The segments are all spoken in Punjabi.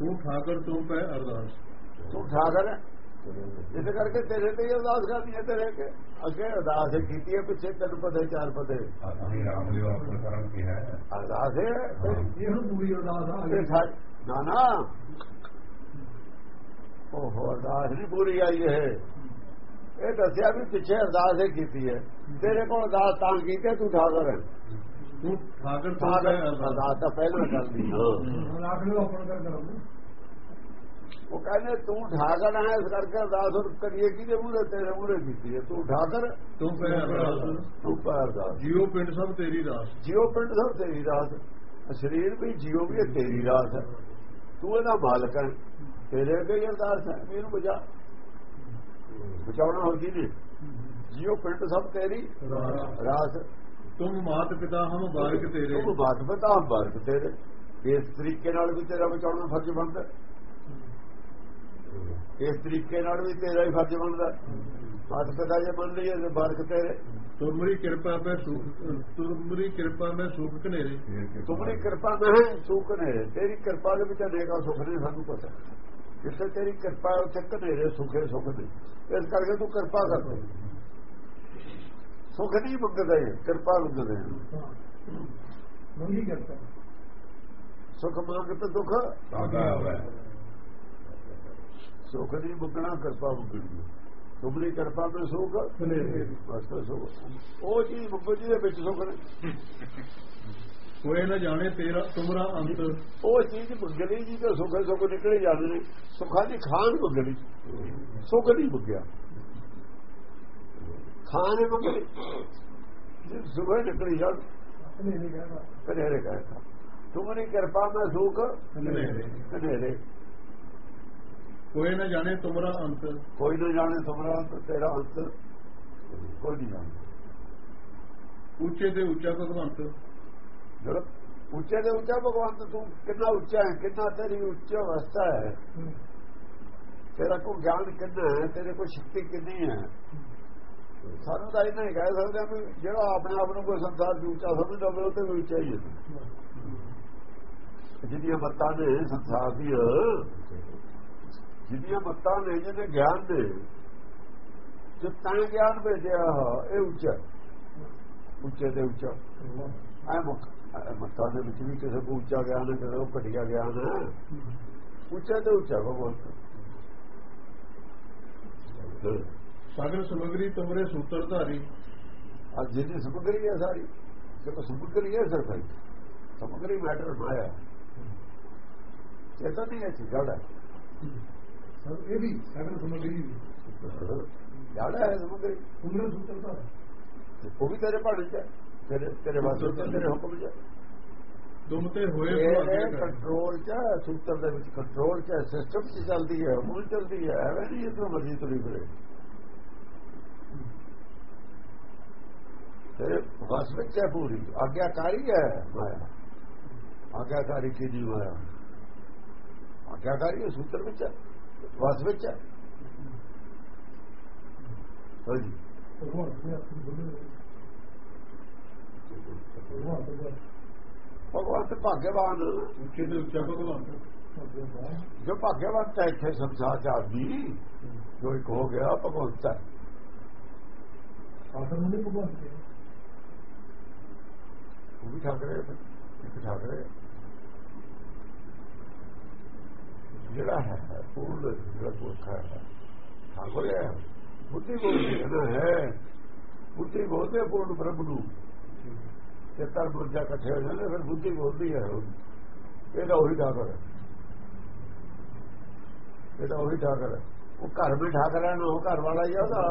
ਤੂੰ ਠਾਕਰ ਤੂੰ ਪੈ ਅਰਦਾਸ। ਤੂੰ ਠਾਕਰ ਹੈ। ਇਸ ਕਰਕੇ ਤੇਰੇ ਤੇ ਹੀ ਅਰਦਾਸ ਕਰਨੀ ਹੈ ਤੇਰੇ ਕੇ ਅੱਗੇ ਅਰਦਾਸ ਕੀਤੀ ਹੈ ਪਿੱਛੇ ਤਿੰਨ ਪਦੇ ਚਾਰ ਪਦੇ। ਅਸੀਂ ਰਾਮ ਲਿਓ ਆਪਣਾ ਕਰਮ ਕੀ ਹੈ। ਅਰਦਾਸ ਹੈ। ਇਹ ਹੁਣ ਪੂਰੀ ਅਰਦਾਸ ਆ ਗਈ। ਨਾ ਨਾ। ਉਹ ਅਰਦਾਸ ਨਹੀਂ ਪੂਰੀ ਆਈ ਇਹ। ਇਹ ਦੱਸਿਆ ਵੀ ਪਿੱਛੇ ਅਰਦਾਸ ਹੀ ਕੀਤੀ ਹੈ। ਤੇਰੇ ਕੋਲ ਅਰਦਾਸ ਤਾਂ ਕੀਤੀ ਹੈ, ਤੂੰ ਠਾਕਰ ਹੈ। ਤੂੰ ਪਹਿਲਾਂ ਕਰਦੀ ਉਹ ਕਹਿੰਦੇ ਤੂੰ ਠਾਕਰ ਹੈ ਇਸ ਕਰਕੇ ਅਰਦਾਸ ਕਰੀਏ ਕਿਹਦੇ ਮੂਹਰੇ ਤੇਰੇ ਮੂਹਰੇ ਕੀਤੀ ਹੈ? ਤੂੰ ਠਾਕਰ ਤੂੰ ਪੈ ਅਰਦਾਸ। ਤੂੰ ਪਾ ਅਰਦਾਸ। ਜੀਓ ਪਿੰਡ ਸਭ ਤੇਰੀ ਰਾਸ। ਜੀਓ ਪਿੰਡ ਸਭ ਤੇਰੀ ਰਾਸ। ਸਰੀਰ ਵੀ ਜੀਓ ਵੀ ਇਹ ਤੇਰੀ ਰਾਸ ਹੈ। ਤੂੰ ਇਹਦਾ ਮਾਲਕ ਹੈ। ਤੇਰੇ ਅੱਗੇ ਹੀ ਅਰਦਾਸ ਹੈ। ਇਹਨੂੰ ਬਚਾ। ਬਚਾਉਣਾ ਹੋ ਜੀ ਨੇ ਜੀਓ ਪਿੰਡ ਸਭ ਤੇਰੀ ਰਾਸ। ਤੁਮ ਮਾਤ ਪਿਤਾ ਹਮ ਬਾਰਕ ਤੇਰੇ। ਤੂੰ ਬਾਤ ਬਤਾ ਬਰਕ ਤੇਰੇ। ਇਸ ਤਰੀਕੇ ਨਾਲ ਵੀ ਤੇਰਾ ਬਚਾਉਣਾ ਫਰਜ਼ ਬਣਦਾ। ਇਸ ਤਰੀਕੇ ਨਾਲ ਵੀ ਤੇਰਾ ਹੀ ਫਰਜ਼ ਬਣਦਾ। ਬਾਤ ਪਿਤਾ ਜੇ ਮੰਨ ਲਈਏ ਤੇ ਬਰਕ ਤੇਰੇ। ਤੁਮਰੀ ਕਿਰਪਾ ਮੈਂ ਸੁਖ ਤੁਮਰੀ ਕਿਰਪਾ ਮੈਂ ਸੁਖ ਕਨੇਰੇ ਤੁਮਰੀ ਕਿਰਪਾ ਨਹੀਂ ਸੁਖ ਨੇ ਤੇਰੀ ਕਿਰਪਾ ਦੇ ਵਿੱਚ ਅਨੇਕਾਂ ਸੁੱਖ ਨੇ ਸਾਨੂੰ ਪਤਾ। ਜਿੱਥੇ ਤੇਰੀ ਕਿਰਪਾ ਉੱਥੇ ਕਨੇਰੇ ਸੁਖੇ ਸੁਖ ਨੇ। ਇਸ ਕਰਕੇ ਤੂੰ ਕਿਰਪਾ ਕਰ ਸੁਖ ਨਹੀਂ ਮੰਗਦੇ ਕਿਰਪਾ ਮੰਗਦੇ ਮੰਗੀ ਕਰਤਾ ਸੁਖ ਮੰਗ ਤੇ ਦੁੱਖ। ਸਾਦਾ ਹੋਵੇ। ਸੁਖ ਨਹੀਂ ਮੰਗਣਾ ਕਿਰਪਾ ਮੰਗਣੀ ਤੁਮਰੀ ਕਿਰਪਾ ਵਿੱਚ ਸੁਖ। ਬਸ ਸੁਖ। ਉਹ ਚੀਜ਼ ਮੰਗੋ ਜਿਹਦੇ ਵਿੱਚ ਸੁਖ ਨੇ ਕੋਈ ਨਾ ਜਾਣੇ ਤੇਰਾ ਤੁਮਰਾ ਅੰਤ। ਉਹ ਚੀਜ਼ ਮੰਗਣੀ ਜੀ ਤੇ ਸੁਖ ਸੁਖ ਨਿਕਲੇ ਜਾਂਦੇ ਨੇ। ਸੁੱਖਾਂ ਦੀ ਖਾਨ ਮੰਗਣੀ ਸੁਖ ਨਹੀਂ ਮੰਗਿਆ ਖਾਨ ਮੰਗਣੀ ਜੇ ਸੁਖ ਨਿਕਲੀ ਜਾਂ ਆਪਣੇ ਨਹੀਂ ਕਹਿੰਦਾ ਕਨੇਰੇ ਕਹਿੰਦਾ ਤੁਮਰੀ ਕਿਰਪਾ ਮੈਂ ਸੁਖ। ਕਨੇਰੇ। ਕੋਈ ਨਾ ਜਾਣੇ ਤੁਮਰਾ ਅੰਤ। ਕੋਈ ਨਾ ਜਾਣੇ ਤੁਮਰਾ ਅੰਤ, ਤੇਰਾ ਅੰਤ ਕੋਈ ਨਹੀਂ ਜਾਣਦਾ ਉੱਚੇ ਤੇ ਉੱਚਾ ਭਗਵੰਤ। ਜਿਹੜਾ ਉੱਚੇ ਦੇ ਉੱਚਾ ਭਗਵਾਨ ਤੂੰ ਕਿੰਨਾ ਉੱਚਾ ਹੈ ਕਿੰਨਾ ਤੇਰੀ ਉੱਚੀ ਅਵਸਥਾ ਹੈ। ਤੇਰਾ ਕੋ ਗਿਆਨ ਕਿੰਨਾ ਹੈ ਤੇਰੇ ਕੋ ਸ਼ਕਤੀ ਕਿੰਨੀ ਹੈ। ਸਾਨੂੰ ਤਾਂ ਇਹਨਾਂ ਹੀ ਕਹਿ ਸਕਦੇ ਹਾਂ ਵੀ ਜਿਹੜਾ ਆਪਣੇ ਆਪ ਨੂੰ ਕੋਈ ਸੰਸਾਰ ਦੀ ਸਮਝਦਾ ਹੋਵੇ ਤੇ ਵੀ ਉੱਚਾ ਹੀ ਹੈ। ਜਿਹਦੀਆਂ ਮੱਤਾਂ ਨੇ ਸੰਸਾਰ ਦੀਆਂ, ਜਿਹਦੀਆਂ ਮੱਤਾਂ ਨੇ, ਜਿਹਦੇ ਗਿਆਨ ਨੇ, ਜੋ ਤਾਂ ਗਿਆਨ ਭੇਜਿਆ, ਇਹ ਉੱਚਾ ਉੱਚੇ ਤੇ ਉੱਚਾ। ਐ ਮੁੱਖ ਮੱਤਾਂ ਦੇ ਵਿੱਚ ਵੀ ਕਿਸੇ ਕੋ ਉੱਚਾ ਗਿਆਨ ਹੈ, ਕਿਸੇ ਕੋ ਘਟੀਆ ਗਿਆਨ ਹੈ। ਉੱਚਾ ਤੇ ਉੱਚਾ, ਭਗਵਾਨ। ਸਾਗਰ ਸਮਗਰੀ ਤੁਮਰੇ ਸੂਤਰ ਧਾਰੀ। ਅੱਜ ਜਿਹਦੀ ਸਮਗਰੀ ਹੈ ਸਾਰੀ ਤੇ ਸਮਗਰੀ ਹੈ ਸਰ ਭਾਈ। ਸਮਗਰੀ ਮੈਟਰ ਮਾਇਆ। ਇਹ ਤਾਂ ਨਹੀਂ ਹੈ ਜੜ ਸਭ ਇਹ ਵੀ ਸਗਲ ਸਮਗਰੀ ਜੜ ਹੈ ਸਮਗਰੀ। ਉਮਰ ਸੁਤਰਤਾ ਉਹ ਵੀ ਤੇਰੇ ਭਾਣੇ ਚ। ਤੇਰੇ ਤੇਰੇ ਵਾਸਤੇ ਤੇਰੇ ਹੁਕਮ ਚ। ਤੁਮ ਤੇ ਹੋਏ। ਕੰਟਰੋਲ ਚ ਸੂਤਰ ਦੇ ਵਿੱਚ ਕੰਟਰੋਲ ਚ ਸਿਸਟਮ ਚ ਚੱਲਦੀ ਹੈ ਹੁਣ ਚੱਲਦੀ ਹੈ ਐਵੇਂ ਨਹੀਂ ਇਹ ਤੋਂ ਮਰਜ਼ੀ ਤੁਰੀ ਫਿਰੇ। ਤੇਰੇ ਵਸ ਵਿੱਚ ਹੈ ਪੂਰੀ ਆਗਿਆਕਾਰੀ ਹੈ ਮਾਇਆ ਆਗਿਆਕਾਰੀ ਕੀ ਦੀ ਮਾਇਆ ਆਗਿਆਕਾਰੀ ਹੈ ਸੂਤਰ ਵਿੱਚ ਹੈ ਵਸ ਵਿੱਚ ਹੈ ਹਾਂਜੀ ਭਗਵਾਨ ਨੇ ਆਪਣੀ ਬੋਲੇ ਭਗਵਾਨ ਤੋਂ ਬਾਅਦ ਭਗਵਾਨ ਤੇ ਭਾਗਿਆਵਾਨ ਉੱਚੇ ਤੇ ਉੱਚਾ ਭਗਵੰਤ ਭਗਵਾਨ ਜੋ ਭਾਗਿਆਵਾਨ ਤਾਂ ਇੱਥੇ ਸੰਸਾਰ ਚ ਆਦਮੀ ਜੋ ਇੱਕ ਹੋ ਗਿਆ ਭਗਵੰਤ ਹੈ ਆਖਰ ਨੂੰ ਉਹ ਵੀ ਠਾਕਰੇ ਇੱਕ ਠਾਕਰੇ ਜਿਹੜਾ ਹੈ ਪੂਰਨ ਜਿਹੜਾ ਪੁਰਖ ਹੈ ਠਾਕੁਰ ਹੈ। ਬੁੱਧੀ ਬੋਲਦੀ ਹੈ, ਬੁੱਧੀ ਬੋਲਦੇ ਪੂਰਨ ਬ੍ਰਹਮ ਨੂੰ। ਤੇ ਤਰ ਬੁਰਜਾ ਇਕੱਠੇ ਹੋ ਜਾਂਦੇ, ਫਿਰ ਬੁੱਧੀ ਬੋਲਦੀ ਹੈ ਇਹਦਾ ਉਹੀ ਠਾਕਰ ਹੈ। ਇਹਦਾ ਉਹੀ ਠਾਕਰ ਹੈ। ਉਹ ਘਰ ਵੀ ਠਾਕਰ ਹੈ ਉਹ ਘਰ ਵਾਲਾ ਹੀ ਆ ਉਹਦਾ।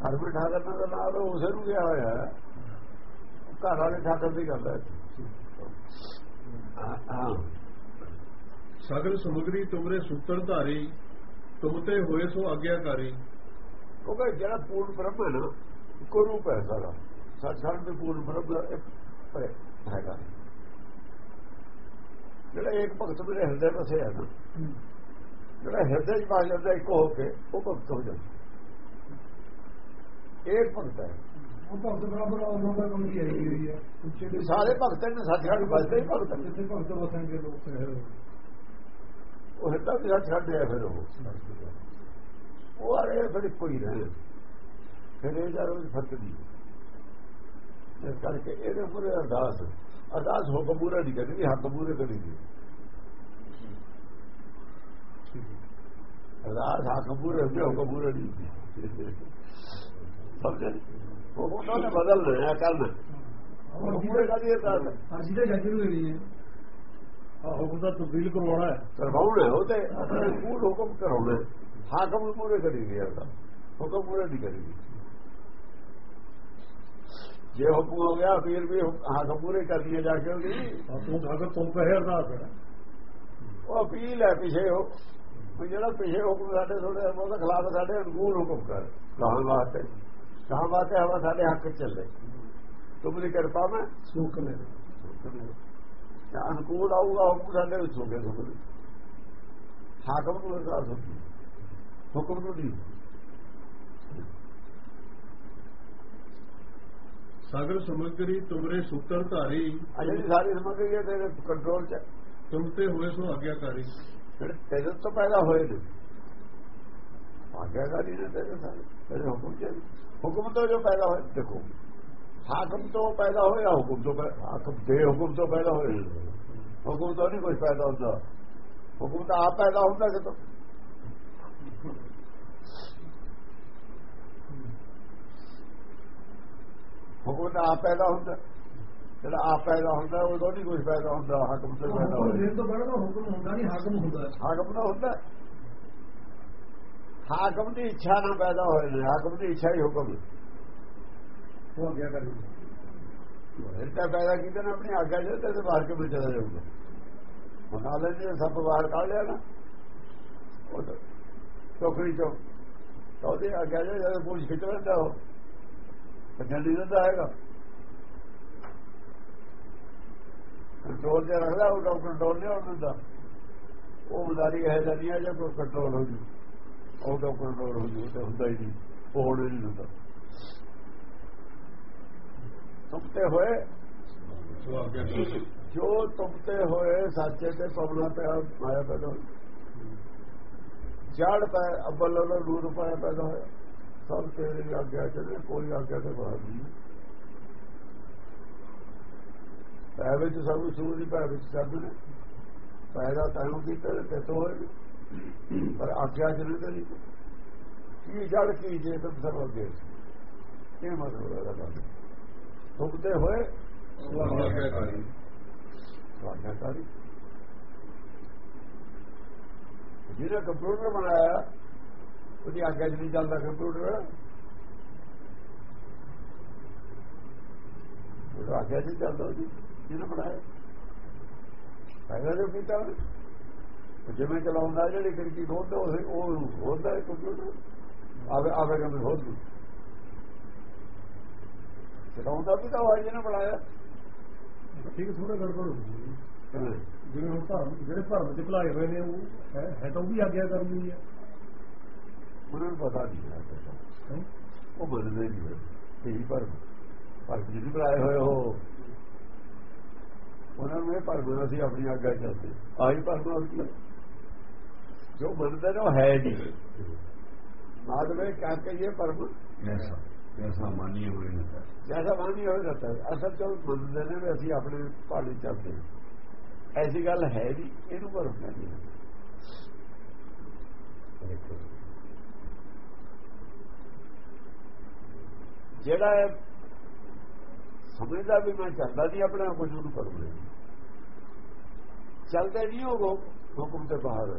ਘਰ ਵੀ ਠਾਕਰ ਦਾ ਨਾਲ ਉਸੇ ਨੂੰ ਗਿਆ ਹੋਇਆ ਹੈ। ਘਰ ਵਾਲੇ ਠਾਕਰ ਦੀ ਗੱਲ ਹੈ। ਸਗਲ ਸਮਗਰੀ ਤੁਮਰੇ ਸੂਤਰ ਧਾਰੀ ਤੁਮ ਤੇ ਹੋਏ ਸੋ ਆਗਿਆਕਾਰੀ। ਕਿਉਂਕਿ ਜਿਹੜਾ ਪੂਰਨ ਬ੍ਰਹਮ ਹੈ ਨਾ ਇੱਕੋ ਰੂਪ ਹੈ ਸਾਰਾ। ਸੱਚਖੰਡ ਦੇ ਪੂਰਨ ਬ੍ਰਹਮ ਦਾ ਹੈਗਾ। ਜਿਹੜਾ ਇੱਕ ਭਗਤ ਮੇਰੇ ਹਿਰਦੇ ਵਸੇ ਹੈ ਨਾ ਜਿਹੜਾ ਹਿਰਦੇ 'ਚ ਵਸ ਜਾਂਦਾ ਇੱਕ ਹੋ ਕੇ ਉਹ ਭਗਤ ਹੋ ਜਾਂਦਾ। ਇੱਕ ਭਗਤ ਹੈ। ਉਹ ਭਗਤ ਬਰਾਬਰ ਉਹਨਾਂ ਦਾ ਕੰਮ ਕੀ ਆਈ ਹੋਈ ਹੈ ਉੱਚੇ ਦੇ ਸਾਰੇ ਭਗਤ ਨੇ ਸੱਚਖੰਡ ਵਸਦੇ ਹੀ ਭਗਤ ਨੇ। ਜਿੱਥੇ ਭਗਤ ਵਸਣਗੇ ਲੋਕ ਉਹ। ਹਿੱਤਾ ਵੀ ਛੱਡਿਆ ਫਿਰ ਉਹ। ਉਹ ਆਰੇ ਫਿਰ ਕੋਈ ਰਹੇ ਫਿਰ ਇਹ ਫ਼ਰਕ ਨਹੀਂ। ਇਸ ਕਰਕੇ ਇਹਦੇ ਪੂਰੇ ਅਰਦਾਸ। ਅਰਦਾਸ ਹੁਕਮ ਪੂਰਾ ਨਹੀਂ ਕਰਦੀ ਹੱਕ ਪੂਰੇ ਕਰੀ ਦੀ ਅਰਦਾਸ ਹੱਕ ਪੂਰੇ ਹੁੰਦੇ ਹੁਕਮ ਪੂਰੇ ਨਹੀਂ ਸਮਝੇ? ਉਹ ਉਹਨਾਂ ਨੇ। ਬਦਲ ਰਿਹਾ ਕੱਲ ਪੂਰੇ ਕਰੀ ਅਰਦਾਸ ਅਰਜੀ ਦੇ ਜੱਜ ਨੂੰ ਹੈ। ਆਹ ਹੁਕਮ ਦਾ ਤਬਦੀਲ ਕਰਵਾਉਣਾ ਹੈ। ਕਰਵਾਉਣਾ ਉਹ ਤੇ ਆਪਣੇ ਪੂਰ ਹੁਕਮ ਕਰਾਉਣਾ ਹਾਕਮ ਪੂਰੇ ਕਰੀ ਗਿਆ ਉਹਦਾ। ਹੁਕਮ ਪੂਰੇ ਨਹੀਂ ਕਰੀ ਜੇ ਹੁਕਮ ਹੋ ਗਿਆ ਫਿਰ ਵੀ ਹਾਕਮ ਪੂਰੇ ਕਰ ਦਿਏ ਜਾ ਕੇ ਉਹਦੀ। ਤੂੰ ਅਗਰ ਤੂੰ ਕਹੇ ਅਰਦਾਸ ਹੈ। ਉਹ ਅਪੀਲ ਹੈ ਪਿਛੇ ਹੋ ਵੀ ਜਿਹੜਾ ਪਿਛੇ ਹੁਕਮ ਸਾਡੇ ਥੋੜੇ ਉਹਦਾ ਖਿਲਾਫ ਸਾਡੇ ਅਨੁਕੂਲ ਹੁਕਮ ਕਰ। ਕਹਾਂ ਵਾਸਤੇ। ਕਹਾਂ ਵਾਸਤੇ ਹਵਾ ਸਾਡੇ ਹੱਕ ਚੱਲੇ। ਤੁਮਰੀ ਕਿਰਪਾ ਮੈਂ ਸੁਖ ਨੇ ਤਾਂ ਅਨੁਕੂਲ ਆਊਗਾ ਹੁਕਮ ਸਾਡੇ ਵਿੱਚ ਹੋ ਗਿਆ ਤੁਮਰੀ ਹਾਕਮ ਨੂੰ ਅਰਦਾਸ ਹੁੰਦੀ ਹੁਕਮ ਨੂੰ ਨਹੀਂ। ਸਾਗਰ ਸਮਗਰੀ ਤੁਮਰੇ ਸੂਤਰ ਧਾਰੀ। ਅਜੇ ਦੀ ਸਾਰੀ ਸਮਗਰੀ ਹੈ ਤੇਰੇ ਕੰਟਰੋਲ 'ਚ। ਤੁਮ ਤੇ ਹੋਏ ਸੋ ਆਗਿਆਕਾਰੀ। ਜਿਹੜੇ ਤੇਰੇ ਤੋਂ ਪੈਦਾ ਹੋਏ ਨੇ। ਆਗਿਆਕਾਰੀ ਨੇ ਤੇਰੇ ਸਾਰੇ। ਤੇਰੇ ਹੁਕਮ 'ਚ ਹੁਕਮ ਤੋਂ ਜੋ ਪੈਦਾ ਹੋਏ ਦੇਖੋ। ਹਾਕਮ ਤੋਂ ਪੈਦਾ ਹੋਇਆ ਹੁਕਮ ਤੋਂ ਹਾਕਮ ਦੇ ਹੁਕਮ ਤੋਂ ਪੈਦਾ ਹੋਏ ਹੁਕਮ ਤੋਂ ਨਹੀਂ ਕੁਝ ਪੈਦਾ ਹੁੰਦਾ। ਹੁਕਮ ਤਾਂ ਆਪ ਪੈਦਾ ਹੁੰਦਾ ਕਿਤੋਂ? ਹੁਕਮ ਤਾਂ ਆਪ ਪੈਦਾ ਹੁੰਦਾ। ਜਿਹੜਾ ਆਪ ਪੈਦਾ ਹੁੰਦਾ ਉਹ ਤੋਂ ਨਹੀਂ ਕੁਝ ਪੈਦਾ ਹੁੰਦਾ ਹਾਕਮ ਤੋਂ ਪੈਦਾ ਹੁਕਮ ਹੋਇਆ ਤੋਂ ਪਹਿਲਾਂ ਤਾਂ ਹੁਕਮ ਹੁੰਦਾ ਨਹੀਂ ਹਾਕਮ ਹੁੰਦਾ। ਹਾਕਮ ਦਾ ਹੁੰਦਾ। ਹਾਕਮ ਦੀ ਇੱਛਾ ਨਾਲ ਪੈਦਾ ਹੋਏ ਨੇ ਹਾਕਮ ਦੀ ਇੱਛਾ ਹੀ ਹੁਕਮ। ਹੈ। ਉਹ ਆਗਿਆਕਾਰੀ ਫਿਰ ਤਾਂ ਪੈਦਾ ਕੀਤਾ ਨਾ ਆਪਣੀ ਆਗਿਆ ਜੇ ਤੇ ਬਾਹਰ ਕੇ ਵਿੱਚ ਚਲਾ ਜਾਊਗਾ? ਮਨਾ ਲੈਂਦੇ ਸਭ ਬਾਹਰ ਕੱਢ ਲਿਆ ਨਾ। ਉਹ ਤਾਂ ਟੋਕਰੀ ਚੋਂ ਤਾਂ ਉਹਦੇ ਆਗਿਆ ਜੇ ਜਦੋਂ ਪੂਛ ਖਿੱਚ ਲੈਂਦਾ ਉਹ ਜਲਦੀ ਦਿੰਦਾ ਹੈਗਾ। ਕੰਟਰੋਲ ਜੇ ਰੱਖਦਾ ਉਹ ਡਾਕਟਰ ਕੰਟਰੋਲ ਨਹੀਂ ਹੋਣ ਦਿੰਦਾ ਉਹ ਬਜ਼ਾਰੀ ਹੈ ਜਦੀ ਹੈ ਜੇ ਕੋਈ ਕੰਟਰੋਲ ਹੋ ਜੂ। ਆਊਟ ਆਫ ਕੰਟਰੋਲ ਹੋ ਜੂ ਤੇ ਹੁੰਦਾ ਹੀ ਨਹੀਂ, ਉਹ ਹੋਣ ਨਹੀਂ ਦਿੰਦਾ ਤੁਮਤੇ ਹੋਏ, ਜੋ ਤੁਮਤੇ ਹੋਏ, ਸਾਚੇ ਤੇ ਪਵਨਾ ਪਿਆ ਮਾਇਆ ਪੈਦਾ ਹੋਈ। ਜੜ ਪੈ, ਅੱਬਲ ਉਹਦਾ ਨੂਰ ਪਾਇਆ ਪੈਦਾ ਹੋਇਆ। ਸਭ ਤੇਰੀ ਆਗਿਆ ਚਲੇ ਕੋਈ ਆਗਿਆ ਤੇ ਬਾਹਰ ਨਹੀਂ। ਪੈ ਵਿੱਚ ਸਭ ਸੂਰ ਦੀ ਪੈ ਵਿੱਚ ਸਭ ਨੇ। ਪੈਦਾ ਤਾਨੂੰ ਕੀਤਾ ਤੇ ਤੋ ਪਰ ਆਗਿਆ ਚ ਨਹੀਂ। ਕੀ ਜੜ ਕੀ ਜੇ ਤੁਮ ਸਭ ਅੱਗੇ ਇਹ ਮਤਲਬ ਹੈ ਗੱਲ ਤੁਮਤੇ ਹੋਏ ਸੋ ਆਗਿਆਕਾਰੀ ਜਿਹੜਾ ਕੰਪਿਊਟਰ ਬਣਾਇਆ, ਉਹਦੀ ਆਗਿਆ 'ਚ ਨਹੀਂ ਚੱਲਦਾ ਕੰਪਿਊਟਰ ਉਹ ਆਗਿਆ 'ਚ ਨਹੀਂ ਚੱਲਦਾ ਉਹਦੀ। ਜਿਹਨੇ ਬਣਾਇਆ। ਪਹਿਲਾਂ ਜੋ ਕੀਤਾ ਉਹਨੇ। ਜਿਵੇਂ ਚਲਾਉਂਦਾ ਜਿਹੜੀ ਖਿੜਕੀ ਖੋਲਦਾ ਉਹ ਉਹ ਖੋਲਦਾ ਹੈ ਕੰਪਿਊਟਰ ਆਵੇ ਆਵੇ ਕਹਿੰਦੇ ਖੋਲ ਦੂ। ਚਲਾਉਂਦਾ ਵੀ ਤਾਂ ਉਹ ਜਿਹਨੇ ਬਣਾਇਆ। ਠੀਕ ਥੋੜਾ ਗੜਬੜ ਹੋ ਗਈ? ਜਿਵੇਂ ਹੁਣ ਧਰਮ ਜਿਹੜੇ ਧਰਮ ਚ ਭਲਾਏ ਹੋਏ ਨੇ ਉਹ ਹੈ ਹੈ ਤਾਂ ਉਹ ਵੀ ਆਗਿਆ ਕਰਨੀ ਹੈ। ਉਹਨਾਂ ਨੂੰ ਪਤਾ ਨਹੀਂ? ਉਹ ਬਦਲਦੇ ਨਹੀਂ ਇਹੀ ਪਰ ਪਰ ਜਿਹਨੇ ਬਣਾਏ ਹੋਏ ਉਹ। ਉਹਨਾਂ ਨੂੰ ਇਹ ਭਰਮ ਅਸੀਂ ਆਪਣੀ ਆਗਿਆ ਚੱਲਦੇ ਆਹੀ ਹੋਰ ਕੀ ਜੋ ਮੰਨਦੇ ਨੇ ਉਹ ਹੈ ਨਹੀਂ। ਬਾਦ ਵਿੱਚ ਕਹ ਪਰਮ ਜੈਸਾ ਜੈਸਾ ਮਾਨੀ ਹੋਏ ਨਾ ਜੈਸਾ ਮਾਨੀ ਹੋਏ ਨਾ ਅਸਲ ਚ ਮੰਨਦੇ ਨੇ ਵੀ ਅਸੀਂ ਆਪਣੇ ਪਹਾੜੀ ਚੱਲਦੇ ਐਸੀ ਗੱਲ ਹੈ ਨਹੀਂ ਇਹਨੂੰ ਪਰਮ ਕਹਿੰਦੇ ਜਿਹੜਾ ਸਮਝਦਾ ਵੀ ਮੈਂ ਚੱਲਦਾ ਨਹੀਂ ਆਪਣਾ ਕੁਝ ਨੂੰ ਪਰਮ ਨਹੀਂ ਚੱਲਦੇ ਨਹੀਂ ਉਹ। ਹੁਕਮ ਤੇ ਬਾਹਰ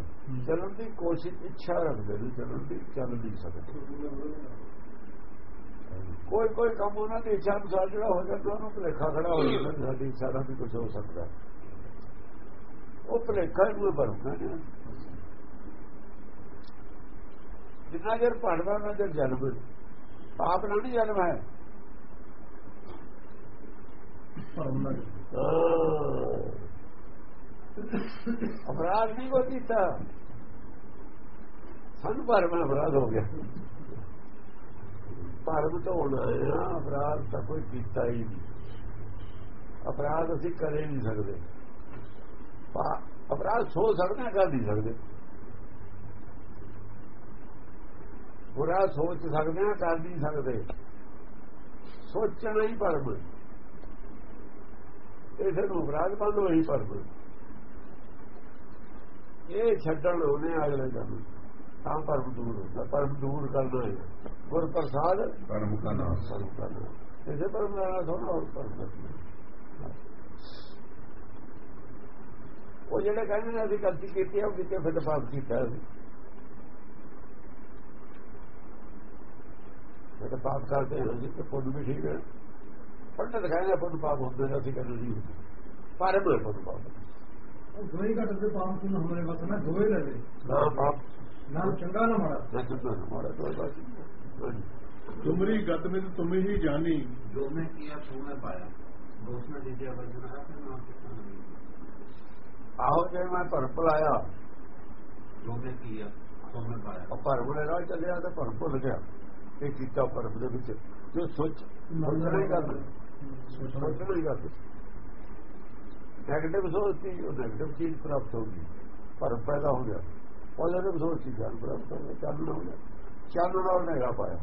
ਚੱਲਣ ਦੀ ਕੋਸ਼ਿਸ਼ ਇੱਛਾ ਰੱਖਦੇ ਨੇ ਚੱਲਣ ਦੀ ਚੱਲ ਨਹੀਂ ਸਕਦੇ ਕੋਈ ਕੋਈ ਕੰਮ ਉਹਨਾਂ ਦੀ ਇੱਛਾ ਅਨੁਸਾਰ ਜਿਹੜਾ ਹੋ ਜਾਂਦਾ ਉਹਨੂੰ ਭੁਲੇਖਾ ਖੜਾ ਹੋ ਜਾਂਦਾ ਸਾਡੀ ਇੱਛਾ ਨਾਲ ਵੀ ਕੁਝ ਹੋ ਸਕਦਾ। ਉਹ ਭੁਲੇਖਾ ਨੂੰ ਭਰਨਾ ਨੇ ਜਿੰਨਾ ਚਿਰ ਪੜਦਾ ਉਹਨਾਂ ਚਿਰ ਜਨਮ ਹੈ। ਪਾਪ ਨਾਲ ਨਹੀਂ ਜਨਮ ਹੈ ਧਰਮ ਨਾਲ। ਅਪਰਾਧ ਨਹੀਂ ਕੋ ਕੀਤਾ? ਸਾਨੂੰ ਭਰਮ ਨਾਲ ਅਪਰਾਧ ਹੋ ਗਿਆ। ਭਰਮ ਤੋਂ ਹੋਣਾ ਹੈ ਅਪਰਾਧ ਤਾਂ ਕੋਈ ਕੀਤਾ ਹੀ ਨਹੀਂ। ਅਪਰਾਧ ਅਸੀਂ ਕਰੇ ਨਹੀਂ ਸਕਦੇ। ਅਪਰਾਧ ਸੋਚ ਸਕਦੇ ਆ, ਕਰ ਨਹੀਂ ਸਕਦੇ। ਬੁਰਾ ਸੋਚ ਸਕਦੇ ਆ ਕਰ ਨਹੀਂ ਸਕਦੇ। ਸੋਚਣਾ ਹੀ ਪਰਮ ਇਹ ਨੂੰ ਅਪਰਾਧ ਬੰਦ ਹੋਈ ਪਰਮ ਇਹ ਛੱਡਣ ਉਹਨੇ ਅਗਲੇ ਜਨਮ ਤਾਂ ਪਰਮ ਦੂਰ ਹੁੰਦਾ ਪਰਮ ਦੂਰ ਕਰਨਾ ਹੈ। ਗੁਰ ਪ੍ਰਸਾਦ ਕਰਮ ਕਾ ਨਾਸ ਪਰਮ ਕਰਨਾ ਇਸੇ ਪਰਮ ਦਾ ਥੋੜਾ ਹੋਰ ਪਰਮ ਉਹ ਜਿਹੜੇ ਕਹਿੰਦੇ ਨੇ ਅਸੀਂ ਗਲਤੀ ਕੀਤੀ ਹੈ ਉਹ ਕਿਤੇ ਫਿਰ ਪਾਪ ਕੀਤਾ ਅਸੀਂ ਜੇ ਤਾਂ ਪਾਪ ਕਰਦੇ ਹਾਂ ਜੀ ਤੇ ਪੁੰਨ ਵੀ ਠੀਕ ਹੈ। ਪੰਡਤ ਕਹਿੰਦੇ ਪੁੰਨ ਪਾਪ ਹੁੰਦੇ ਨੇ ਅਸੀਂ ਕਹਿੰਦੇ ਨਹੀਂ ਪਰ ਮੈਂ ਪੁੰਨ ਪਾਪ। धोई गत में तो तुम्हें ही जानी। जो मैं किया सो मैं पाया। दोस्त ने दीजिए आओ जय मैं परपल आया। जो मैं किया सो मैं पाया। परपल रहा चलिया तो परपल गया। ये किता परपल जो सोच सोचने का सोचने का ਨੈਗੇਟਿਵ ਸੋਚੀ ਉਹ ਨੈਗੇਟਿਵ ਚੀਜ਼ ਪ੍ਰਾਪਤ ਹੋ ਗਈ। ਭਰਮ ਪੈਦਾ ਹੋ ਗਿਆ। ਪੋਜ਼ਿਟਿਵ ਸੋਚੀ ਗਿਆਨ ਪ੍ਰਾਪਤ ਹੋ ਗਿਆ ਚਾਲੂ ਹੋ ਗਿਆ ਚਾਲੂ ਨਾਲ ਨੇਗਾ ਪਾਇਆ।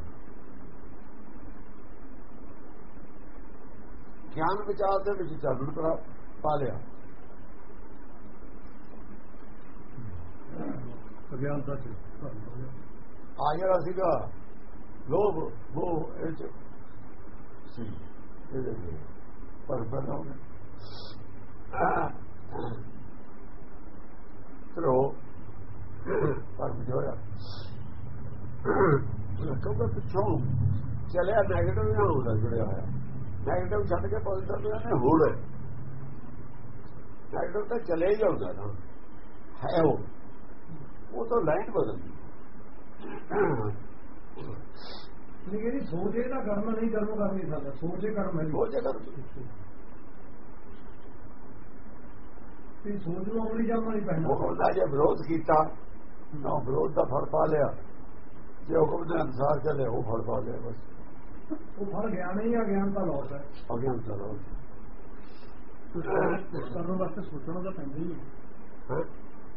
ਗਿਆਨ ਵਿਚਾਰ ਦੇ ਵਿੱਚ ਚਾਲੂ ਪ੍ਰਾਪਤ ਪਾ ਲਿਆ। ਅਗਿਆਨਤਾ ਚ ਆ ਜਿਹੜਾ ਸੀਗਾ। ਲੋਭ ਉਹ ਇਹ ਸੀ ਇਹਦੇ ਪਰ ਗਿਆ। ਤਰੋ ਪਰ ਬਜੋਇਆ ਕਿਉਂਕਿ ਪਿੱਛੋਂ ਚਲਿਆ ਨੈਗੇਟਿਵ ਨਾਲ ਹੁੰਦਾ ਜੁੜਿਆ ਹੋਇਆ। ਨੈਗੇਟਿਵ ਛੱਡ ਕੇ ਪੋਜ਼ਿਟਿਵ ਨੇ ਹੋੜ ਨੈਗੇਟਿਵ ਤਾਂ ਚਲੇ ਹੀ ਜਾਂਦਾ ਨਾ। ਹੈ ਉਹ। ਉਹ ਤਾਂ ਲਾਈਨ ਬਦਲ ਗਈ। ਲੇਕਿਨ ਇਹ ਸੋਚ ਇਹਦਾ ਕਰਮ ਨਹੀਂ ਕਰਮ ਕਰ ਨਹੀਂ ਸਕਦਾ ਸੋਚ ਕਰਮ ਹੈ ਉਹ ਜਗ੍ਹਾ ਤੇ ਸੋਚ ਨੂੰ ਅਮਲੀ ਜਾਮਾ ਨਹੀਂ ਉਹ ਪੈਣਾ ਕਹਿੰਦਾ ਜੇ ਵਿਰੋਧ ਕੀਤਾ ਨਾ ਵਿਰੋਧ ਦਾ ਫਲ ਪਾ ਲਿਆ। ਜੇ ਹੁਕਮ ਦੇ ਅਨੁਸਾਰ ਚੱਲੇ ਉਹ ਫਲ ਪਾ ਲਿਆ ਬਸ। ਉਹ ਫਲ ਗਿਆਨ ਹੀ ਆ ਗਿਆਨ ਤਾਂ ਲੋਸ ਹੈ। ਅਗਿਆਨ ਚਲੋ ਕੁਝ ਕਰਨ ਵਾਸਤੇ ਸੋਚਣਾ ਤਾਂ ਪੈਂਦਾ ਹੀ ਹੈ?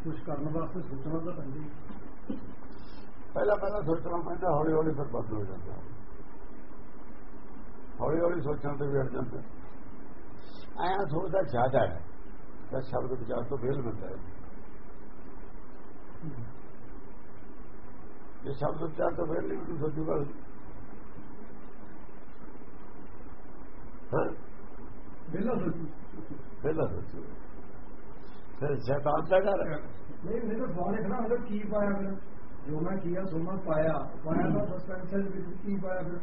ਕੁਝ ਕਰਨ ਵਾਸਤੇ ਸੋਚਣਾ ਤਾਂ ਪੈਂਦਾ ਹੀ ਹੈ ਪਹਿਲਾਂ ਪਹਿਲਾਂ ਸੋਚਣਾ ਪੈਂਦਾ ਹੌਲੀ ਹੌਲੀ ਫਿਰ ਬੰਦ ਹੋ ਜਾਂਦਾ। ਹੌਲੀ ਹੌਲੀ ਸੋਚਣ ਤੇ ਵੀ ਅੜ ਜਾਂਦਾ। ਆਇਆ ਸੋਚਦਾ ਜ਼ਿਆਦਾ ਹੈ। ਤਾਂ ਸ਼ਬਦ ਵਿਚਾਰ ਤੋਂ ਫੇਲ ਮਿਲਦਾ ਹੈ ਇਹ ਸ਼ਬਦ ਵਿਚਾਰ ਤੋਂ ਫੇਲ ਨਹੀਂ ਤੂੰ ਸੋਚੂਗਾ ਹਾਂ ਬਿੱਲਾ ਸੋਚੀ ਪਹਿਲਾਂ ਸੋਚੂ ਫਿਰ ਸ਼ੈਤਾਨ ਦਾ ਘਰ ਹੈ ਨਹੀਂ ਨਹੀਂ ਤਾਂ ਸਵਾਲ ਇਹ ਖੜਾ ਹੁੰਦਾ ਕੀ ਪਾਇਆ ਫਿਰ ਜੋ ਮੈਂ ਕੀਆ ਸੋ ਮੈਂ ਪਾਇਆ ਪਾਇਆ ਤਾਂ ਸਸਪੈਂਸ਼ਨ ਵਿੱਚ ਕੀ ਪਾਇਆ ਫਿਰ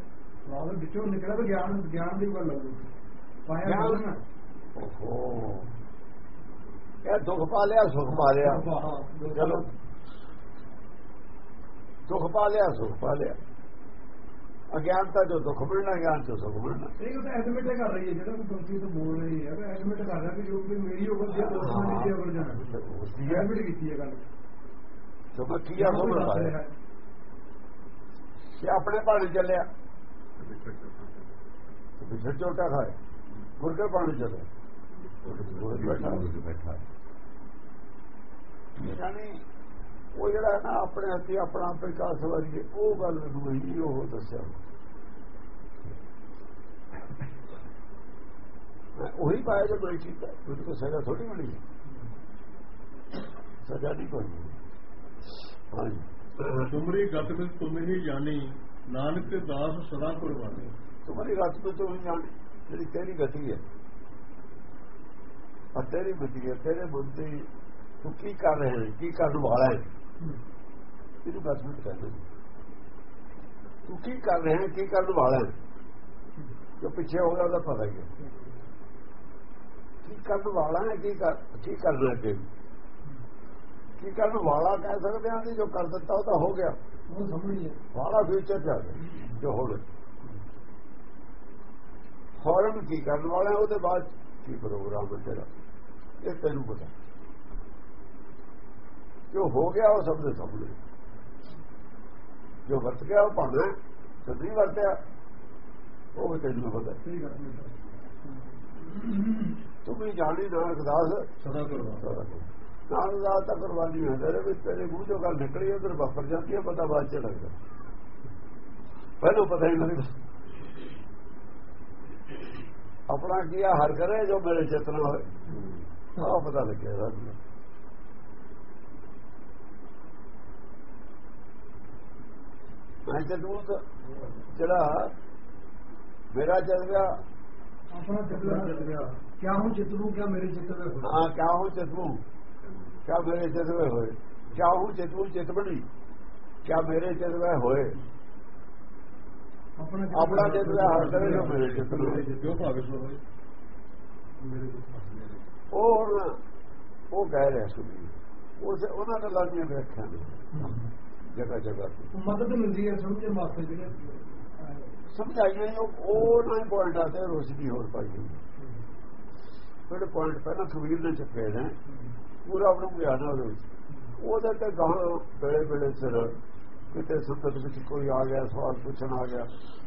ਸਵਾਲ ਵਿੱਚੋਂ ਨਿਕਲਿਆ ਤਾਂ ਗਿਆਨ ਗਿਆਨ ਦੀ ਗੱਲ ਲੱਗੂ ਪਾਇਆ ਗਿਆਨ- ਗਿਆਨ ਓਹੋ ਇਹ ਦੁੱਖ ਪਾ ਲਿਆ ਸੁਖ ਪਾ ਲਿਆ। ਚਲੋ। ਦੁੱਖ ਪਾ ਲਿਆ ਸੁਖ ਪਾ ਲਿਆ। ਅਗਿਆਨਤਾ ਜੋ ਦੁੱਖ ਮਿਲਣਾ ਗਿਆਨ ਤੋਂ ਸੁਖ ਮਿਲਣਾ। ਇਹ ਤਾਂ ਐਡਮਿਟ ਕਰ ਰਹੀ ਹੈ ਜਿਹੜਾ ਕੋਈ ਕੰਪਨੀ ਤੋਂ ਬੋਲ ਰਹੀ ਹੈ ਐਡਮਿਟ ਕਰ ਰਿਹਾ ਕਿ ਜੋ ਵੀ ਮੇਰੀ ਉਹ ਗਲਤੀ ਹੈ ਦੋਸਤਾਂ ਦੀ ਜੀ ਅਵਰ ਜਾਣਾ। ਐਡਮਿਟ ਕੀਤੀ ਹੈ ਗੱਲ। ਜੋ ਮੈਂ ਕੀਆ ਸੋ ਮੈਂ ਪਾਇਆ ਕਿ ਆਪਣੇ ਪਾਣੀ ਚੱਲਿਆ। ਤੇ ਪਿੱਛੇ ਝੋਟਾ ਖਾਏ। ਮੁਰਗੇ ਪਾਣੀ ਚੱਲਿਆ। ਬੈਠਾ ਬੈਠਾ। ਯਾਨੀ ਉਹ ਜਿਹੜਾ ਨਾ ਆਪਣੇ ਹੱਥੀ ਆਪਣਾ ਆਪੇ ਕਾਸ ਉਹ ਗੱਲ ਨੂੰ ਹੀ ਉਹ ਦੱਸਿਆ। ਉਹੀ ਪਾਇਆ ਜੋ ਬੜੀ ਚੀਜ਼ ਹੈ ਉਹਨੂੰ ਤਾਂ ਸਜ਼ਾ ਥੋੜੀ ਮਿਲੀ। ਸਜ਼ਾ ਨਹੀਂ ਕੋਈ ਹਾਂਜੀ। ਤੁਮਰੀ ਗਤ ਵਿੱਚ ਤੁਮ ਹੀ ਜਾਣੀ ਨਾਨਕ ਦਾਸ ਸਦਾ ਕੁਰਬਾਨੀ। ਤੁਮਰੀ ਗਤ ਵਿੱਚ ਤੁਮ ਜਾਣੀ ਜਿਹੜੀ ਤੇਰੀ ਗਤੀ ਹੈ। ਆ ਤੇਰੀ ਬੁੱਧੀ ਹੈ ਤੇਰੇ ਬੁੱਧੀ ਤੂੰ ਕੀ ਕਰ ਰਹੇ ਨੇ ਕੀ ਕਰਨ ਵਾਲਾ ਹੈ? ਇਹਨੂੰ ਬਸਮਤ ਕਹਿੰਦੇ ਤੂੰ ਕੀ ਕਰ ਰਿਹਾ ਹੈ? ਕੀ ਕਰਨ ਵਾਲਾ ਹੈ? ਜੋ ਪਿੱਛੇ ਹੋਗਾ ਉਹਦਾ ਪਤਾ ਹੀ ਹੈ। ਕੀ ਕਰਨ ਵਾਲਾ ਹੈ? ਕੀ ਕਰ ਕੀ ਕਰਨਾ ਤੇ ਕੀ ਕਰਨ ਵਾਲਾ ਕਹਿ ਸਕਦੇ ਆ ਜੋ ਕਰ ਦਿੱਤਾ ਉਹ ਤਾਂ ਹੋ ਗਿਆ। ਉਹ ਸਮਝੀਏ ਵਾਲਾ ਫਿਊਚਰ ਚ ਜੋ ਹੋਣਾ ਫੌਰਨ ਕੀ ਕਰਨ ਵਾਲਾ ਉਹਦੇ ਬਾਅਦ ਕੀ ਪ੍ਰੋਗਰਾਮ ਹੈ ਤੇਰਾ? ਇਹ ਤੈਨੂੰ ਪਤਾ। ਜੋ ਹੋ ਗਿਆ ਉਹ ਸਭ ਦੇ ਸਾਹਮਣੇ ਜੋ ਵਰਤ ਗਿਆ ਉਹ ਭਾਵੇਂ ਨਹੀਂ ਵਰਤਿਆ ਉਹ ਵੀ ਤੈਨੂੰ ਪਤਾ। ਤੂੰ ਵੀ ਜਾਣੀ ਨਾਨਕ ਦਾਸ। ਸਦਾ ਕੁਰਬਾਨੀ ਸਾਰਾ ਕੁਝ। ਨਾਲ ਦਾ ਤਾਂ ਕੁਰਬਾਨੀ ਹੈ ਤੇਰੇ ਵਿੱਚ ਤੇਰੇ ਮੂੰਹ ਚੋਂ ਗੱਲ ਨਿਕਲੀ ਉਧਰ ਵਾਪਰ ਜਾਂਦੀ ਹੈ ਪਤਾ ਬਾਅਦ ਚ ਲੱਗਦਾ। ਪਹਿਲਾਂ ਪਤਾ ਹੀ ਨਹੀਂ ਆਪਣਾ ਕੀਆ ਹਰ ਕਰੇ ਜੋ ਮੇਰੇ ਚੇਤਨਾ ਹੋਏ। ਆਹ ਪਤਾ ਲੱਗਿਆ ਸਾਨੂੰ ਮੈਂ ਜਦੋਂ ਜਿਹੜਾ ਮੇਰਾ ਜਜ਼ਬਾ ਆਪਣਾ ਚਿਤਲਾ ਕਿਆ ਹੂੰ ਚਿਤਰੂ ਕਿਆ ਮੇਰੇ ਚਿਤਵੇ ਹੋ ਹਾਂ ਕਿਆ ਹੂੰ ਚਿਤਵੂ ਕਿਆ ਮੇਰੇ ਜਜ਼ਬੇ ਹੋਏ? ਕਿਆ ਹੂੰ ਚਿਤਵੂ ਚਿਤਬਣੀ ਕਿਆ ਮੇਰੇ ਜਜ਼ਬੇ ਹੋਏ? ਆਪਣਾ ਆਪਣਾ ਜਜ਼ਬਾ ਹਰ ਕਰੇ ਜੋ ਮੇਰੇ ਹੋਏ ਜੋ ਭਾਵੇਂ ਸੋ ਹੋਏ ਉਹ ਹੁਣ ਉਹ ਕਹਿ ਰਿਹਾ ਸੁਣੀ। ਉਸ ਉਹਨਾਂ ਨੇ ਲਾਜ਼ੀਆਂ ਵੇਖਿਆ ਨੇ। ਜਗ੍ਹਾ ਜਗ੍ਹਾ। ਮਦਦ ਮਿਲਦੀ ਹੈ ਸਮਝਣ ਵਾਸਤੇ ਜਿਹੜੇ ਅਹ, ਸਮਝਾਈਆਂ ਨਹੀਂ, ਉਹ ਨਾ ਪੁਆਇੰਟ ਆ ਤੇ ਰੋਸ਼ਨੀ ਹੋਰ ਪਾਈ ਜਿਹੜੇ ਪੁਆਇੰਟ ਪਹਿਲਾਂ ਕਬੀਰ ਨੇ ਚੱਕੇ ਨੇ ਪੂਰਾ ਆਪਣਾ ਗਿਆਨ ਉਹਦੇ ਵਿੱਚ। ਉਹਦੇ ਤੇ ਗਾਂ ਬੜੇ ਬੜੇ ਸਿਰ ਕਿਤੇ ਸੰਗਤ ਵਿੱਚ ਕੋਈ ਆ ਗਿਆ ਸਵਾਲ ਪੁੱਛਣ ਆ ਗਿਆ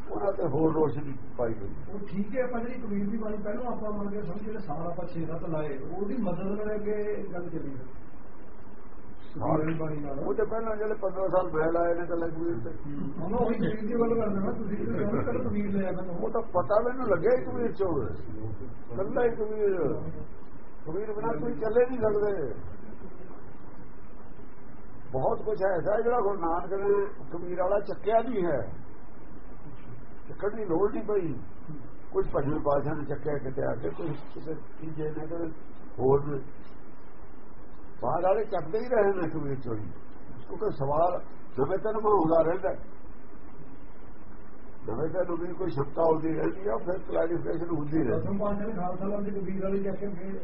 ਉਹਨਾਂ ਤੇ ਹੋਰ ਰੋਸ਼ਨੀ ਪਾਈ ਹੋਈ ਉਹ ਠੀਕ ਹੈ ਆਪਾਂ ਜਿਹੜੀ ਕਬੀਰ ਦੀ ਬਾਣੀ ਪਹਿਲਾਂ ਆਪਾਂ ਮੰਨ ਕੇ ਸਮਝ ਜਿਹੜੇ ਸਾਲ ਆਪਾਂ 6-7 ਲਾਏ ਉਹਦੀ ਮਦਦ ਨਾਲ ਅੱਗੇ ਗੱਲ ਚੱਲੀ ਹੈ ਕਬੀਰ ਦੀ ਬਾਣੀ ਨਾਲ ਉਹ ਤੇ ਪਹਿਲਾਂ ਜਿਹੜੇ 15 ਸਾਲ ਮਹਿਲ ਆਏ ਨੇ ਕੱਲੇ ਕਬੀਰ ਤੇ। ਹੁਣ ਉਹ ਕਬੀਰ ਦੀ ਗੱਲ ਕਰਦੇ ਨਾ ਤੁਸੀਂ ਤੇ ਕੱਲ ਕਬੀਰ ਲਿਆ ਮੈਨੂੰ ਉਹ ਤਾਂ ਪਤਾ ਮੈਨੂੰ ਲੱਗਿਆ ਹੀ ਕਬੀਰ ਚੋਂ ਕੱਲਾ ਹੀ ਕਬੀਰ ਕਬੀਰ ਬਿਨਾ ਕੋਈ ਚੱਲੇ ਨਹੀਂ ਸਕਦੇ ਬਹੁਤ ਕੁਝ ਹੈ ਐਸਾ ਜਿਹੜਾ ਗੁਰੂ ਨਾਨਕ ਨੇ ਕਬੀਰ ਵਾਲਾ ਚੱਕਿਆ ਨਹੀਂ ਹੈ। ਚੱਕਣ ਦੀ ਲੋੜ ਨਹੀਂ ਪਈ। ਕੁਝ ਪੰਜਵੇਂ ਪਾਸ਼ਾ ਨੇ ਚੱਕਿਆ ਕਿਤੇ ਆ ਕੇ ਕੋਈ ਕਿਸੇ ਤੀਜੇ ਨੇ ਹੋਰ ਬਾਹਰ ਵਾਲੇ ਚੱਕਦੇ ਹੀ ਰਹੇ ਨੇ ਕਬੀਰ ਚੋਂ ਹੀ ਕਿਉਂਕਿ ਸਵਾਲ ਨਵੇਂ ਤਨ ਹੁੰਦਾ ਰਹਿੰਦਾ। ਨਵੇਂ ਤਨ ਵੀ ਕੋਈ ਸ਼ੰਕਾ ਹੁੰਦੀ ਰਹਿੰਦੀ ਆ ਫਿਰ ਕਲੈਰੀਫਿਕੇਸ਼ਨ ਹੁੰਦੀ ਰਹਿੰਦੀ। ਪਾਸ਼ਾ ਨੇ ਖਾਲਸਾ ਲਾਲ ਦੇ ਕਬੀਰ ਵਾਲੀ ਚੱਕ ਕੇ ਫਿਰ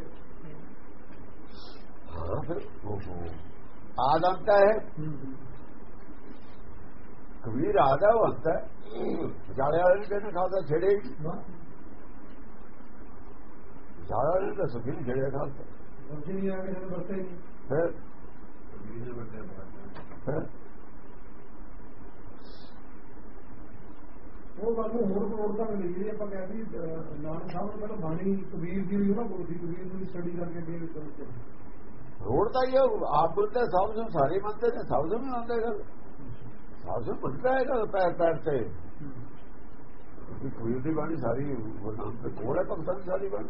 ਹਾਂ ਫਿਰ ਉਹ ਕਬੀਰ ਆਦਾ ਉਹ ਅੰਤ ਹੈ। ਵਿਚਾਲੇ ਵਾਲੇ ਨੇ ਕਹਿੰਦੇ ਖਾਲਸਾ ਛੇੜੇ ਵਿਚਾਲੇ ਵਾਲੇ ਨੇ ਨਹੀਂ ਛੇੜਿਆ ਖਾਲਸਾ। ਉਹ ਗੱਲ ਨੂੰ ਹੋਰ ਪ੍ਰੋੜਤਾ ਮਿਲੀ ਜਿਹੜੀ ਆਪਾਂ ਕਹਿੰਦੇ ਨਾਨਕ ਸਾਹਿਬ ਨੂੰ ਪਹਿਲਾਂ ਬਾਣੀ ਕਬੀਰ ਦੀ ਵੀ ਨਾ ਬੋਲਦੀ ਕਬੀਰ ਦੀ ਸਟੱਡੀ ਕਰਕੇ ਅੱਗੇ ਵਿੱਚ ਰੋੜ ਤਾਂ ਇਹ ਆਪ ਬੰਦੇ ਸਭ ਨੂੰ ਸਾਰੇ ਮੰਨਦੇ ਨੇ ਸਭ ਨੂੰ ਮੰਨਦੇ ਗੱਲ ਸਭ ਨੂੰ ਮੰਨਦਾ ਹੈ ਗੱਲ ਪੈਰ ਪੈਰ ਤੇ। ਕਬੀਰ ਦੀ ਬਾਣੀ ਸਾਰੀ ਗੁਰਨਾਮ ਤੇ ਕੋਲ ਹੈ ਭਗਤਾਂ ਦੀ ਸਾਰੀ ਬਾਣੀ।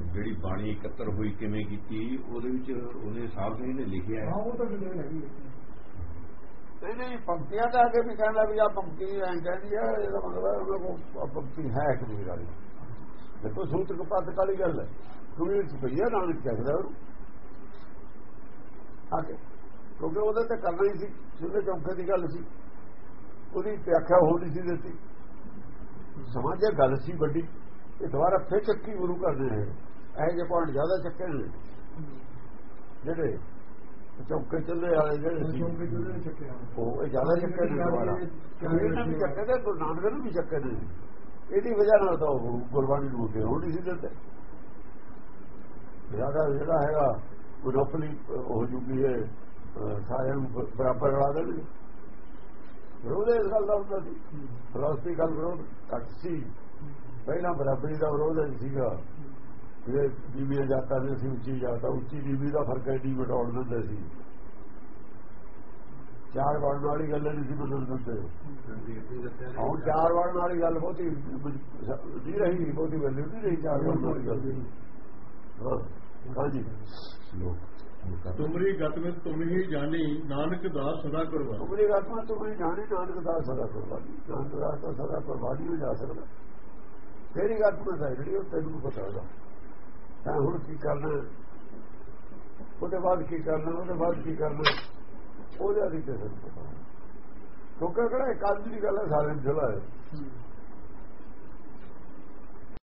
ਜਿਹੜੀ ਬਾਣੀ ਇਕੱਤਰ ਹੋਈ ਕਿਵੇਂ ਕੀਤੀ ਉਹਦੇ ਵਿੱਚ ਉਹਨੇ ਸਾਹਿਬ ਸਿੰਘ ਨੇ ਲਿਖਿਆ ਹਾਂ। ਉਹ ਤਾਂ ਜਿਹੜੇ ਹੈਗੀ ਹੈ। ਨਹੀਂ ਨਹੀਂ ਪੰਕਤੀਆਂ ਦਾ ਅੱਗੇ ਵੀ ਕਹਿੰਦਾ ਵੀ ਆ ਪੰਕਤੀ ਐਂ ਕਹਿੰਦੀ ਹੈ ਇਹਦਾ ਮਤਲਬ ਹੈ ਉਹਨਾਂ ਕੋਲ ਆਹ ਪੰਕਤੀ ਹੈ ਕਬੀਰ ਵਾਲੀ ਦੇਖੋ ਸੂਤਰ ਕਪੱਤ ਕਾਲੀ ਗੱਲ ਹੈ। ਕਬੀਰ ਚ ਪਈ ਹੈ ਨਾਨਕ ਕਹਿੰਦਾ ਉਹਨੂੰ। ਆ ਕੇ ਕਿਉਂਕਿ ਉਹਦੇ ਤੇ ਕਰਨਾ ਹੀ ਸੀ ਜਿਹਦੇ ਚੌਂਕੇ ਦੀ ਗੱਲ ਸੀ। ਉਹਦੀ ਵਿਆਖਿਆ ਹੋ ਨਹੀਂ ਸੀ ਦਿੱਤੀ। ਸਮਾਜਿਕ ਗੱਲ ਸੀ ਵੱਡੀ ਇਹ ਦੁਬਾਰਾ ਫੇਰ ਚੱਕੀ ਗੁਰੂ ਕਰਦੇ ਨੇ। ਇਹ ਜੇ ਪੁਆਇੰਟ ਜ਼ਿਆਦਾ ਚੱਕੇ ਨੇ। ਜਿਹੜੇ ਚੌਕੇ ਚੱਲੇ ਵਾਲੇ ਜਿਹੜੇ ਚੌਂਕੇ ਨੇ ਚੱਕਿਆ ਉਹ ਇਹ ਜ਼ਿਆਦਾ ਚੱਕੇ ਨੇ ਦੁਬਾਰਾ। ਵੀ ਚੱਕੇ ਤੇ ਗੁਰੂ ਨਾਨਕ ਨੇ ਵੀ ਚੱਕੇ ਨੇ। ਇਹਦੀ ਵਜ੍ਹਾ ਨਾਲ ਤਾਂ ਉਹ ਗੁਰਬਾਣੀ ਨੂੰ ਅੱਗੇ ਹੋਣ ਨਹੀਂ ਸੀ ਦਿੰਦੇ। ਜ਼ਿਆਦਾ ਜਿਹੜਾ ਹੈਗਾ ਮੋਨੋਪੋਲੀ ਹੋ ਜੂਗੀ ਹੈ ਸਾਰਿਆਂ ਨੂੰ ਬਰਾਬਰ ਰਲਾ ਦੇਣਗੇ। ਵਿਰੋਧ ਇਸ ਗੱਲ ਦਾ ਹੁੰਦਾ ਸੀ ਫਲਸਫੀ ਗੱਲ ਵਿਰੋਧ ਘੱਟ ਸੀ। ਪਹਿਲਾਂ ਬਰਾਬਰੀ ਦਾ ਵਿਰੋਧ ਹੀ ਸੀਗਾ। ਜਿਹੜੇ ਨੀਵੀਆਂ ਜਾਤਾਂ ਨੇ ਸੀ ਉੱਚੀ ਜਾਤਾਂ ਉੱਚੀ ਨੀਵੀਂ ਦਾ ਫ਼ਰਕ ਐਡੀ ਵਟਾਉਣ ਦਿੰਦੇ ਸੀ। ਚਾਰ ਵੜਨ ਵਾਲੀ ਗੱਲ ਨਹੀਂ ਸੀ ਬਦਲ ਦਿੰਦੇ। ਹੁਣ ਚਾਰ ਵੜਨ ਵਾਲੀ ਗੱਲ ਬਹੁਤੀ ਨਹੀਂ ਰਹੀ ਬਹੁਤੀ ਵੈਲਿਊ ਨਹੀਂ ਰਹੀ ਚਾਰ ਵੜਨ ਵਾਲੀ ਗੱਲ ਦੀ ਹਾਂ ਹਾਂਜੀ। ਤੁਮਰੀ ਗਤ ਵਿੱਚ ਤੁਮ ਹੀ ਜਾਣੀ ਨਾਨਕ ਦਾਸ ਸਦਾ ਕਰਵਾ। ਤੁਮਰੀ ਆਤਮਾ ਤੁਮਰੀ ਜਾਣੇ ਨਾਨਕ ਦਾ ਸਦਾ ਕੁਰਬਾਨੀ ਨਾਨਕ ਦਾ ਤਾਂ ਸਦਾ ਕੁਰਬਾਨੀ ਹੋ ਜਾ ਸਕਦਾ। ਤੇਰੀ ਆਤਮਾ ਦਾ ਜਿਹੜੀ ਉਹ ਤੈਨੂੰ ਪਤਾ ਉਹਦਾ ਤਾਂ ਹੁਣ ਕੀ ਕਰਨਾ? ਉਹਦੇ ਬਾਅਦ ਕੀ ਕਰਨਾ? ਉਹਦੇ ਬਾਅਦ ਕੀ ਕਰਨਾ? ਉਹਦੇ ਅਧਿਕ ਤੇ ਸਾਨੂੰ ਕਿਉਂਕਿ ਕਿਹੜਾ ਇੱਕ ਆਦਮੀ ਦੀ ਗੱਲ ਹੈ ਸਾਰਿਆਂ ਨੂੰ ਜਲਾ